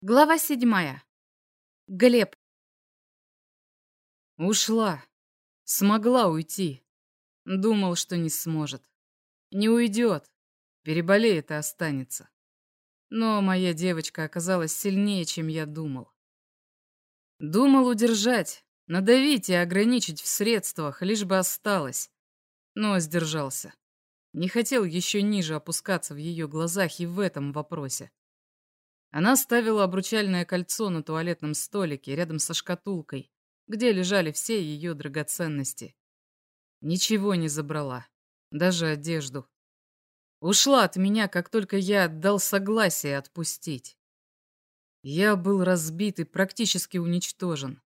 Глава седьмая. Глеб. Ушла. Смогла уйти. Думал, что не сможет. Не уйдет. Переболеет и останется. Но моя девочка оказалась сильнее, чем я думал. Думал удержать, надавить и ограничить в средствах, лишь бы осталось. Но сдержался. Не хотел еще ниже опускаться в ее глазах и в этом вопросе. Она ставила обручальное кольцо на туалетном столике рядом со шкатулкой, где лежали все ее драгоценности. Ничего не забрала, даже одежду. Ушла от меня, как только я отдал согласие отпустить. Я был разбит и практически уничтожен.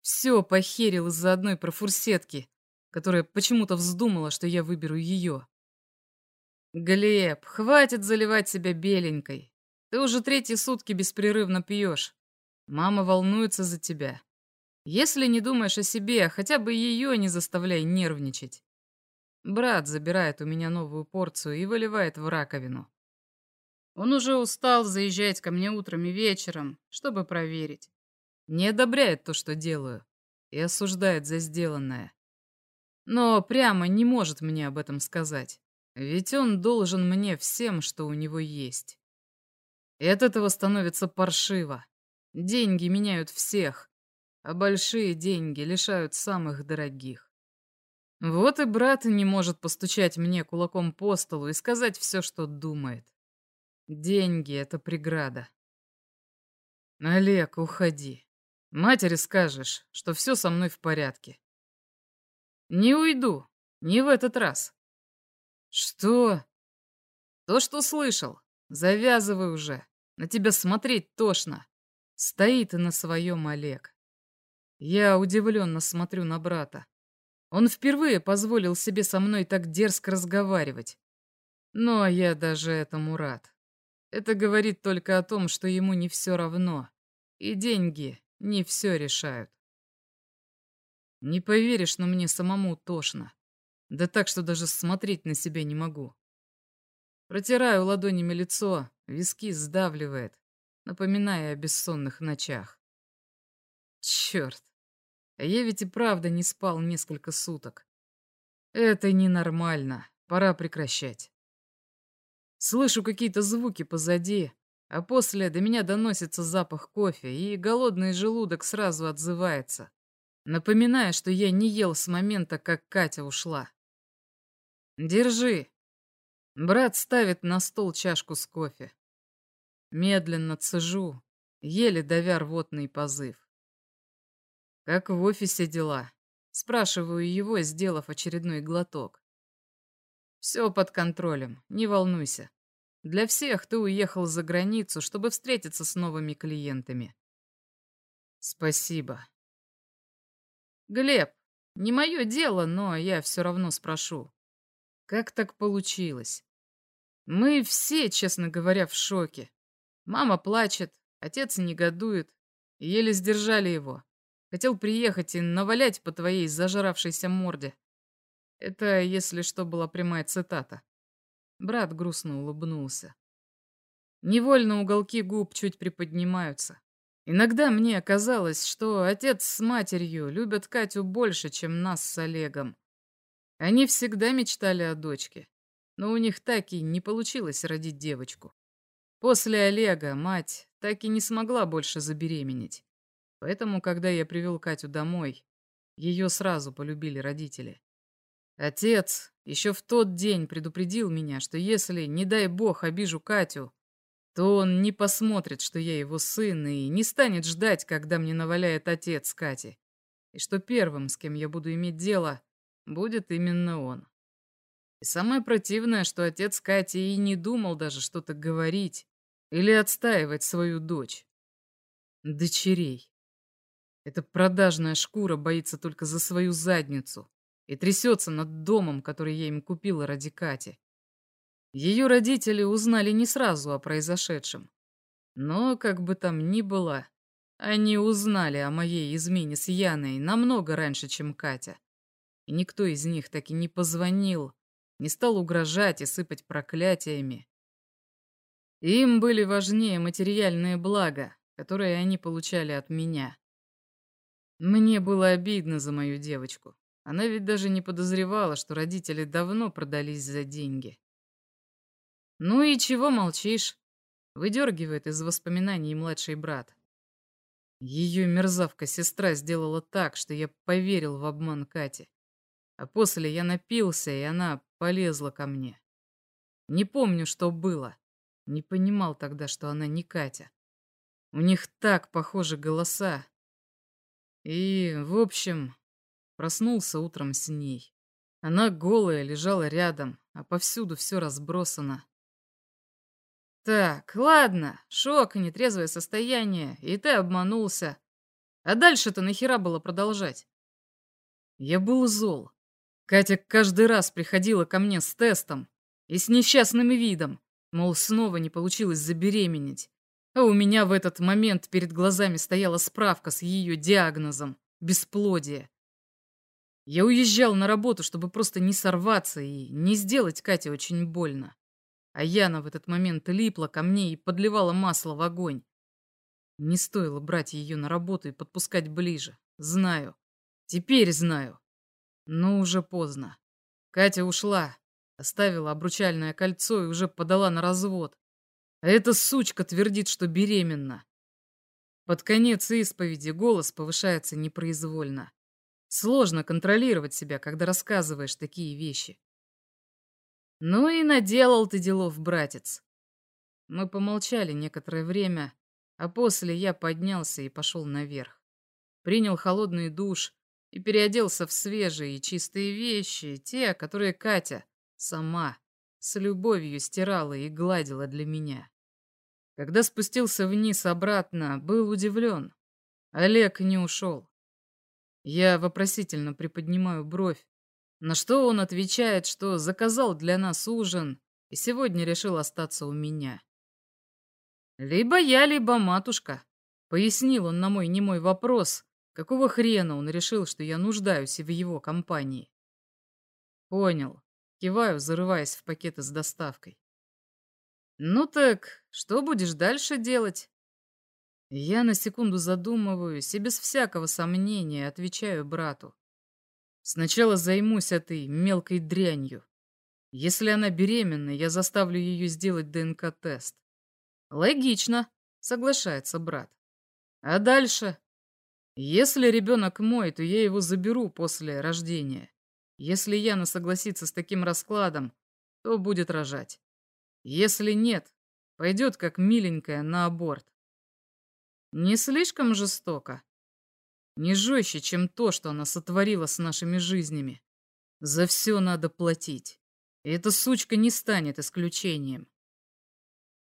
Все похерил из-за одной профурсетки, которая почему-то вздумала, что я выберу ее. Глеб, хватит заливать себя беленькой. Ты уже третьи сутки беспрерывно пьешь. Мама волнуется за тебя. Если не думаешь о себе, хотя бы ее не заставляй нервничать. Брат забирает у меня новую порцию и выливает в раковину. Он уже устал заезжать ко мне утром и вечером, чтобы проверить. Не одобряет то, что делаю, и осуждает за сделанное. Но прямо не может мне об этом сказать, ведь он должен мне всем, что у него есть. И от этого становится паршиво. Деньги меняют всех, а большие деньги лишают самых дорогих. Вот и брат не может постучать мне кулаком по столу и сказать все, что думает. Деньги — это преграда. Олег, уходи. Матери скажешь, что все со мной в порядке. Не уйду, не в этот раз. Что? То, что слышал. Завязывай уже. На тебя смотреть тошно. Стоит и на своем Олег. Я удивленно смотрю на брата. Он впервые позволил себе со мной так дерзко разговаривать. Но я даже этому рад. Это говорит только о том, что ему не все равно. И деньги не все решают. Не поверишь, но мне самому тошно. Да так, что даже смотреть на себя не могу. Протираю ладонями лицо, виски сдавливает, напоминая о бессонных ночах. Черт, я ведь и правда не спал несколько суток. Это ненормально, пора прекращать. Слышу какие-то звуки позади, а после до меня доносится запах кофе, и голодный желудок сразу отзывается, напоминая, что я не ел с момента, как Катя ушла. «Держи», Брат ставит на стол чашку с кофе. Медленно цежу, еле давя рвотный позыв. «Как в офисе дела?» Спрашиваю его, сделав очередной глоток. «Все под контролем, не волнуйся. Для всех ты уехал за границу, чтобы встретиться с новыми клиентами». «Спасибо». «Глеб, не мое дело, но я все равно спрошу. Как так получилось? Мы все, честно говоря, в шоке. Мама плачет, отец негодует. Еле сдержали его. Хотел приехать и навалять по твоей зажравшейся морде. Это, если что, была прямая цитата. Брат грустно улыбнулся. Невольно уголки губ чуть приподнимаются. Иногда мне казалось, что отец с матерью любят Катю больше, чем нас с Олегом. Они всегда мечтали о дочке, но у них так и не получилось родить девочку. После Олега мать так и не смогла больше забеременеть. Поэтому, когда я привел Катю домой, ее сразу полюбили родители. Отец еще в тот день предупредил меня, что если, не дай бог, обижу Катю, то он не посмотрит, что я его сын, и не станет ждать, когда мне наваляет отец Кати. И что первым, с кем я буду иметь дело, будет именно он. И самое противное, что отец Кати и не думал даже что-то говорить или отстаивать свою дочь. Дочерей. Эта продажная шкура боится только за свою задницу и трясется над домом, который я им купила ради Кати. Ее родители узнали не сразу о произошедшем. Но, как бы там ни было, они узнали о моей измене с Яной намного раньше, чем Катя и никто из них так и не позвонил, не стал угрожать и сыпать проклятиями. Им были важнее материальные блага, которые они получали от меня. Мне было обидно за мою девочку. Она ведь даже не подозревала, что родители давно продались за деньги. «Ну и чего молчишь?» — выдергивает из воспоминаний младший брат. Ее мерзавка-сестра сделала так, что я поверил в обман Кати. А после я напился, и она полезла ко мне. Не помню, что было. Не понимал тогда, что она не Катя. У них так похожи голоса. И, в общем, проснулся утром с ней. Она голая лежала рядом, а повсюду все разбросано. Так, ладно, шок и нетрезвое состояние, и ты обманулся. А дальше-то нахера было продолжать? Я был зол. Катя каждый раз приходила ко мне с тестом и с несчастным видом, мол, снова не получилось забеременеть. А у меня в этот момент перед глазами стояла справка с ее диагнозом – бесплодие. Я уезжал на работу, чтобы просто не сорваться и не сделать Кате очень больно. А Яна в этот момент липла ко мне и подливала масло в огонь. Не стоило брать ее на работу и подпускать ближе. Знаю. Теперь знаю. Но уже поздно. Катя ушла, оставила обручальное кольцо и уже подала на развод. А эта сучка твердит, что беременна. Под конец исповеди голос повышается непроизвольно. Сложно контролировать себя, когда рассказываешь такие вещи. Ну и наделал ты делов, братец. Мы помолчали некоторое время, а после я поднялся и пошел наверх. Принял холодный душ и переоделся в свежие и чистые вещи, те, которые Катя сама с любовью стирала и гладила для меня. Когда спустился вниз обратно, был удивлен. Олег не ушел. Я вопросительно приподнимаю бровь, на что он отвечает, что заказал для нас ужин и сегодня решил остаться у меня. «Либо я, либо матушка», — пояснил он на мой немой вопрос, какого хрена он решил, что я нуждаюсь в его компании. «Понял», — киваю, зарываясь в пакеты с доставкой. «Ну так, что будешь дальше делать?» Я на секунду задумываюсь и без всякого сомнения отвечаю брату. Сначала займусь этой мелкой дрянью. Если она беременна, я заставлю ее сделать ДНК-тест. Логично, соглашается брат. А дальше? Если ребенок мой, то я его заберу после рождения. Если Яна согласится с таким раскладом, то будет рожать. Если нет, пойдет как миленькая на аборт. Не слишком жестоко? Не жестче, чем то, что она сотворила с нашими жизнями. За все надо платить. И эта сучка не станет исключением.